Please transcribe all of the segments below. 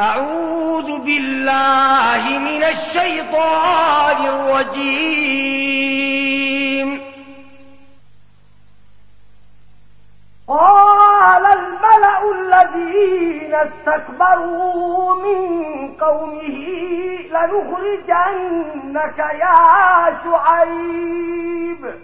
أعوذ بالله من الشيطان الرجيم. قال الملأ الذين استكبروا من قومه لنخرجنك يا شعيب.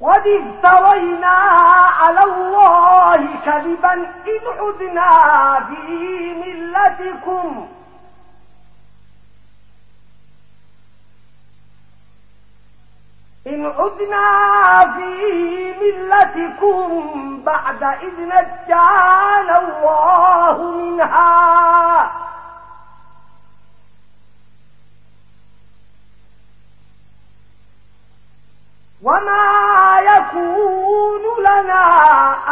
قد افترينا على الله كذبا إن عدنا في ملتكم إن عدنا في ملتكم بعد إذ نجانا الله منها وما يكون لنا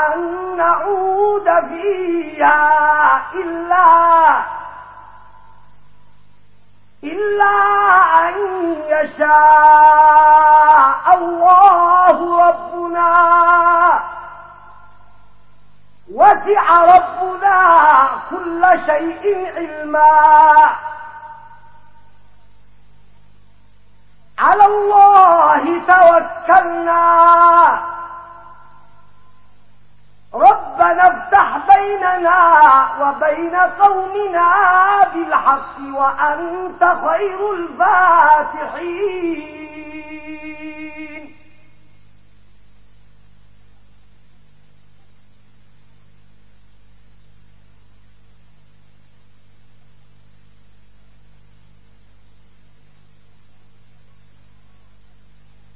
أن نعود فيها إلا إلا أن يشاء الله ربنا وسع ربنا كل شيء علما على الله توكلنا ربنا افتح بيننا وبين قومنا بالحق وأنت خير الفاتحين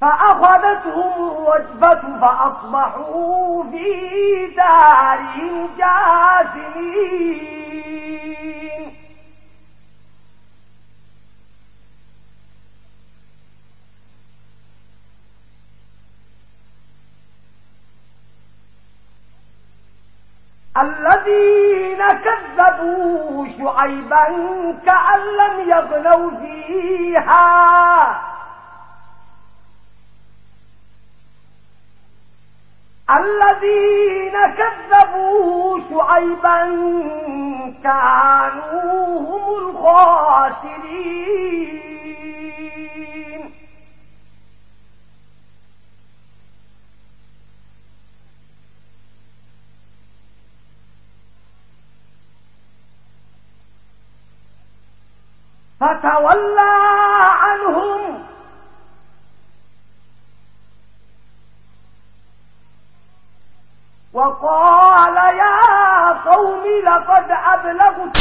فأخذتهم الرجبة فأصبحوا في دارهم جاثمين. الذين كذبوا شعيبا كأن لم يغنوا فيها. الذين كذبوا شعيبا كانوا هم الخاسرين. فتولى عنهم وقال يا قوم لقد أبلغت